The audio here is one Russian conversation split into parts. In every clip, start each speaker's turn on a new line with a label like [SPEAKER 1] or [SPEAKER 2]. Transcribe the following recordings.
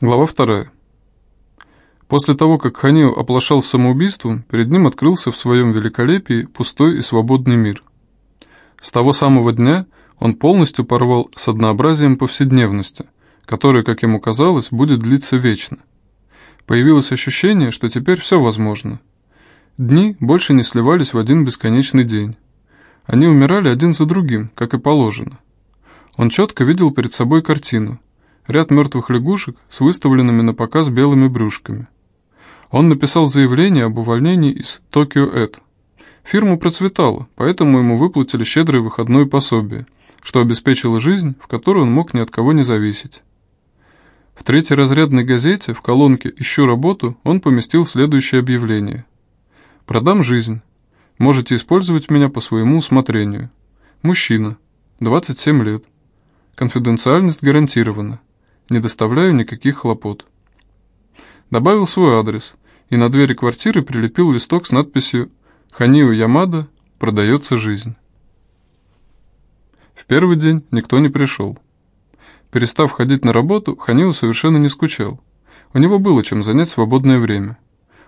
[SPEAKER 1] Глава вторая. После того, как Ханио оплошал самоубийством, перед ним открылся в своем великолепии пустой и свободный мир. С того самого дня он полностью порвал с однообразием повседневности, которое, как ему казалось, будет длиться вечно. Появилось ощущение, что теперь все возможно. Дни больше не сливались в один бесконечный день. Они умирали один за другим, как и положено. Он четко видел перед собой картину – ряд мертвых лягушек с выставленными на показ белыми брюшками. Он написал заявление об увольнении из Токио Эд. Фирма процветала, поэтому ему выплатили щедрое выходное пособие, что обеспечило жизнь, в которой он мог ни от кого не зависеть. В третьей разрядной газете в колонке «Ищу работу» он поместил следующее объявление. «Продам жизнь. Можете использовать меня по своему усмотрению. Мужчина. 27 лет. Конфиденциальность гарантирована не доставляю никаких хлопот. Добавил свой адрес и на двери квартиры прилепил листок с надписью «Ханио Ямада. Продается жизнь». В первый день никто не пришел. Перестав ходить на работу, Ханио совершенно не скучал. У него было чем занять свободное время.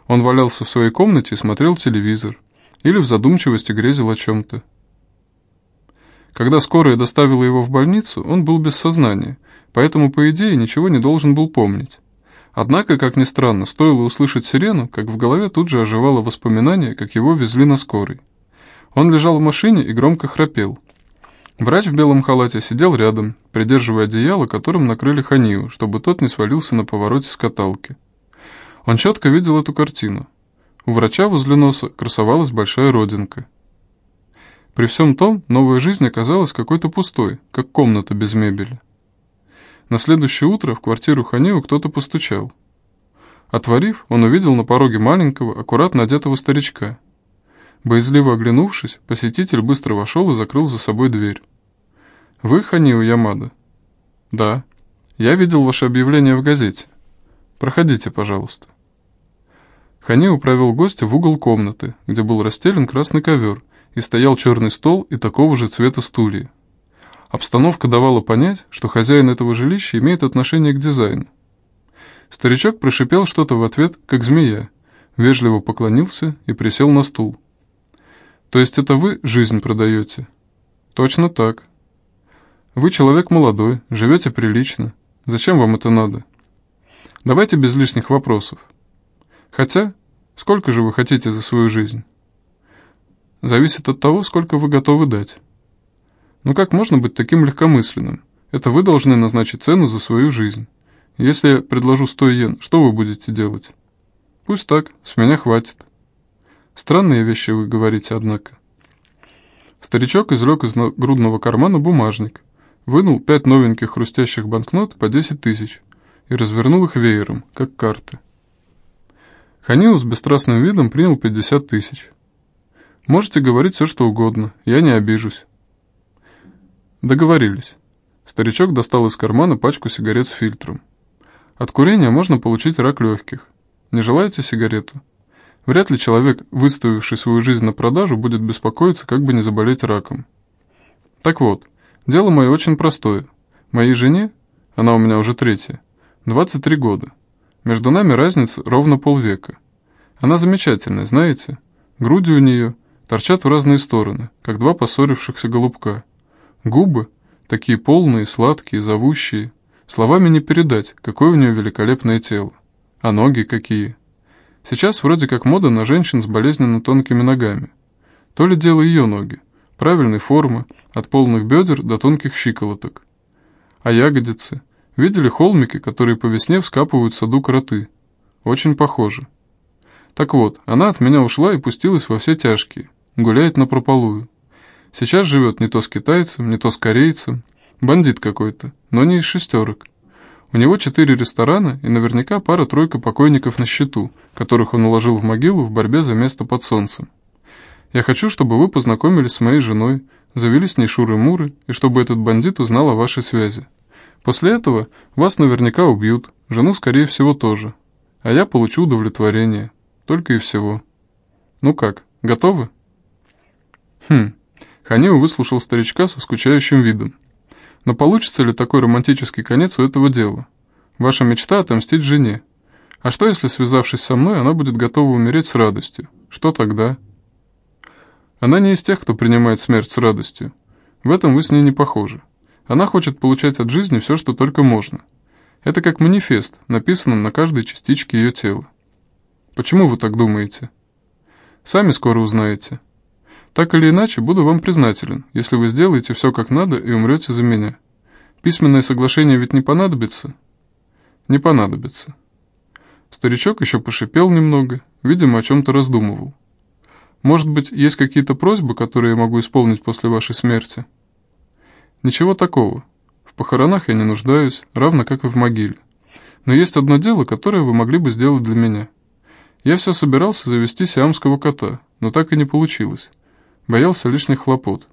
[SPEAKER 1] Он валялся в своей комнате и смотрел телевизор, или в задумчивости грезил о чем-то. Когда скорая доставила его в больницу, он был без сознания – поэтому, по идее, ничего не должен был помнить. Однако, как ни странно, стоило услышать сирену, как в голове тут же оживало воспоминание, как его везли на скорой. Он лежал в машине и громко храпел. Врач в белом халате сидел рядом, придерживая одеяло, которым накрыли Ханию, чтобы тот не свалился на повороте с каталки. Он четко видел эту картину. У врача возле носа красовалась большая родинка. При всем том, новая жизнь оказалась какой-то пустой, как комната без мебели. На следующее утро в квартиру Ханиу кто-то постучал. Отворив, он увидел на пороге маленького, аккуратно одетого старичка. Боязливо оглянувшись, посетитель быстро вошел и закрыл за собой дверь. «Вы Ханиу Ямада?» «Да. Я видел ваше объявление в газете. Проходите, пожалуйста». Ханиу провел гостя в угол комнаты, где был расстелен красный ковер, и стоял черный стол и такого же цвета стулья. Обстановка давала понять, что хозяин этого жилища имеет отношение к дизайну. Старичок прошипел что-то в ответ, как змея, вежливо поклонился и присел на стул. «То есть это вы жизнь продаете?» «Точно так. Вы человек молодой, живете прилично. Зачем вам это надо?» «Давайте без лишних вопросов. Хотя, сколько же вы хотите за свою жизнь?» «Зависит от того, сколько вы готовы дать». Ну как можно быть таким легкомысленным? Это вы должны назначить цену за свою жизнь. Если я предложу 100 йен, что вы будете делать? Пусть так, с меня хватит. Странные вещи вы говорите, однако. Старичок извлек из грудного кармана бумажник, вынул пять новеньких хрустящих банкнот по 10 тысяч и развернул их веером, как карты. Ханиу с бесстрастным видом принял 50 тысяч. Можете говорить все, что угодно, я не обижусь. Договорились. Старичок достал из кармана пачку сигарет с фильтром. От курения можно получить рак легких. Не желаете сигарету? Вряд ли человек, выставивший свою жизнь на продажу, будет беспокоиться, как бы не заболеть раком. Так вот, дело мое очень простое. Моей жене, она у меня уже третья, 23 года. Между нами разница ровно полвека. Она замечательная, знаете? Груди у нее торчат в разные стороны, как два поссорившихся голубка. Губы, такие полные, сладкие, зовущие. Словами не передать, какое у нее великолепное тело. А ноги какие. Сейчас вроде как мода на женщин с болезненно тонкими ногами. То ли дело ее ноги. Правильной формы, от полных бедер до тонких щиколоток. А ягодицы? Видели холмики, которые по весне вскапывают в саду кроты? Очень похоже. Так вот, она от меня ушла и пустилась во все тяжкие. Гуляет на прополую. Сейчас живет не то с китайцем, не то с корейцем. Бандит какой-то, но не из шестерок. У него четыре ресторана и наверняка пара-тройка покойников на счету, которых он уложил в могилу в борьбе за место под солнцем. Я хочу, чтобы вы познакомились с моей женой, завели с ней шуры-муры, и чтобы этот бандит узнал о вашей связи. После этого вас наверняка убьют, жену, скорее всего, тоже. А я получу удовлетворение. Только и всего. Ну как, готовы? Хм, Ханиу выслушал старичка со скучающим видом. Но получится ли такой романтический конец у этого дела? Ваша мечта отомстить жене. А что, если, связавшись со мной, она будет готова умереть с радостью? Что тогда? Она не из тех, кто принимает смерть с радостью. В этом вы с ней не похожи. Она хочет получать от жизни все, что только можно. Это как манифест, написанный на каждой частичке ее тела. Почему вы так думаете? Сами скоро узнаете. Так или иначе, буду вам признателен, если вы сделаете все как надо и умрете за меня. Письменное соглашение ведь не понадобится? Не понадобится. Старичок еще пошипел немного, видимо, о чем-то раздумывал. Может быть, есть какие-то просьбы, которые я могу исполнить после вашей смерти? Ничего такого. В похоронах я не нуждаюсь, равно как и в могиле. Но есть одно дело, которое вы могли бы сделать для меня. Я все собирался завести сиамского кота, но так и не получилось. Боялся лишних хлопот.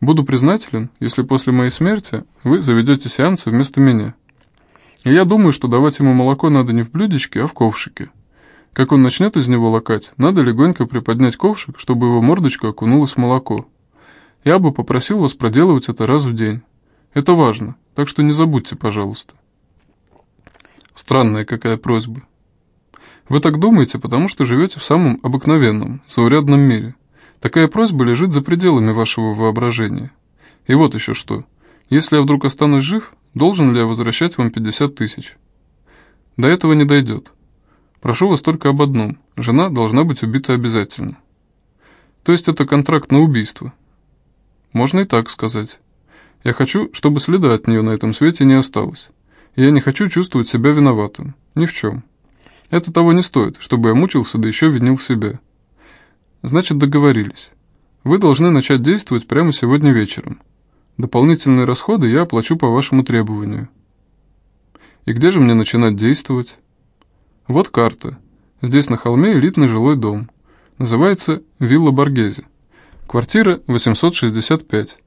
[SPEAKER 1] Буду признателен, если после моей смерти вы заведете сеанса вместо меня. И я думаю, что давать ему молоко надо не в блюдечке, а в ковшике. Как он начнет из него лакать, надо легонько приподнять ковшик, чтобы его мордочка окунулась в молоко. Я бы попросил вас проделывать это раз в день. Это важно, так что не забудьте, пожалуйста. Странная какая просьба. Вы так думаете, потому что живете в самом обыкновенном, заурядном мире – Такая просьба лежит за пределами вашего воображения. И вот еще что. Если я вдруг останусь жив, должен ли я возвращать вам 50 тысяч? До этого не дойдет. Прошу вас только об одном. Жена должна быть убита обязательно. То есть это контракт на убийство. Можно и так сказать. Я хочу, чтобы следа от нее на этом свете не осталось. Я не хочу чувствовать себя виноватым. Ни в чем. Это того не стоит, чтобы я мучился, да еще винил себя. Значит, договорились. Вы должны начать действовать прямо сегодня вечером. Дополнительные расходы я оплачу по вашему требованию. И где же мне начинать действовать? Вот карта. Здесь на холме элитный жилой дом. Называется «Вилла Боргези». Квартира 865.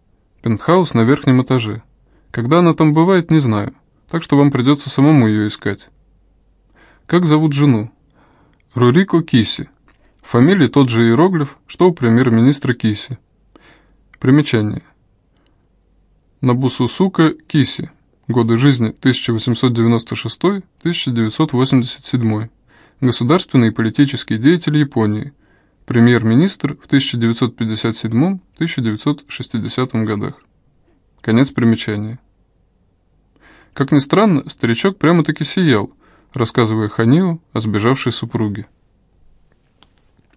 [SPEAKER 1] Пентхаус на верхнем этаже. Когда она там бывает, не знаю, так что вам придется самому ее искать. Как зовут жену? Рурико Киси. Фамилия тот же иероглиф, что у премьер-министра Киси. Примечание. Набусусука Киси. Годы жизни 1896-1987. Государственный и политический деятель Японии. Премьер-министр в 1957-1960 годах. Конец примечания. Как ни странно, старичок прямо-таки сиял, рассказывая Ханио о сбежавшей супруге.